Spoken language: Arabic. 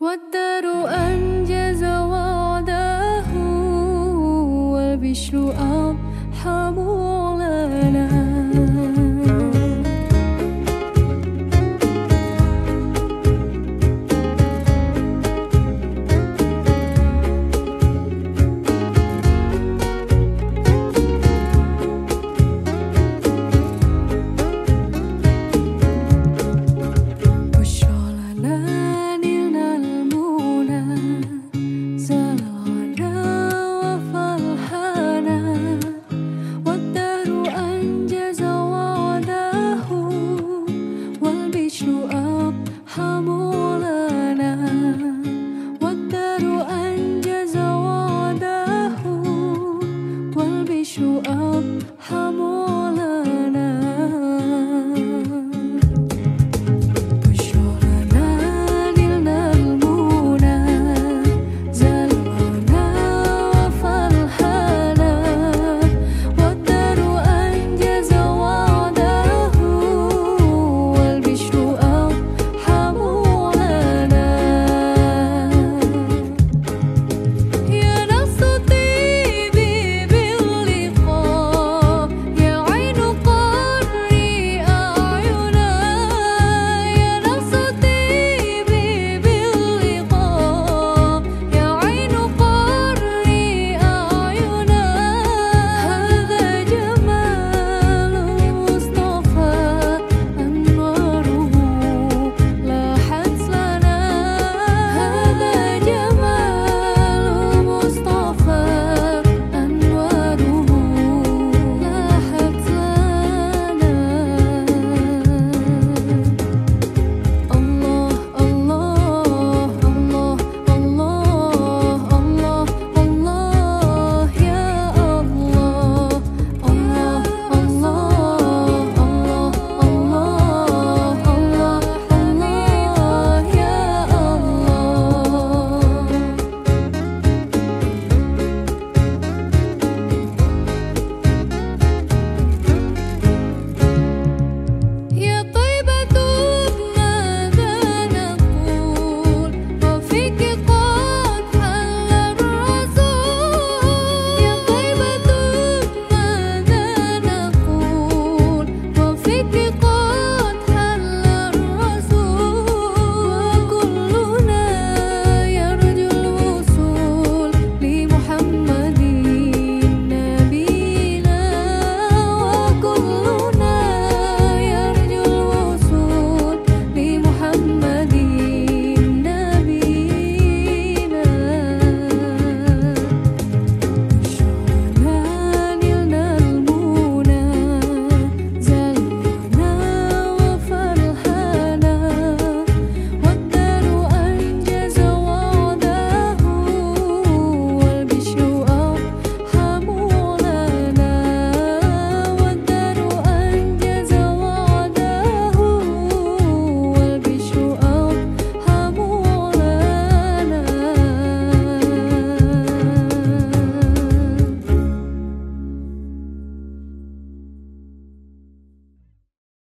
والدار أنجز وعده والبشر أرحم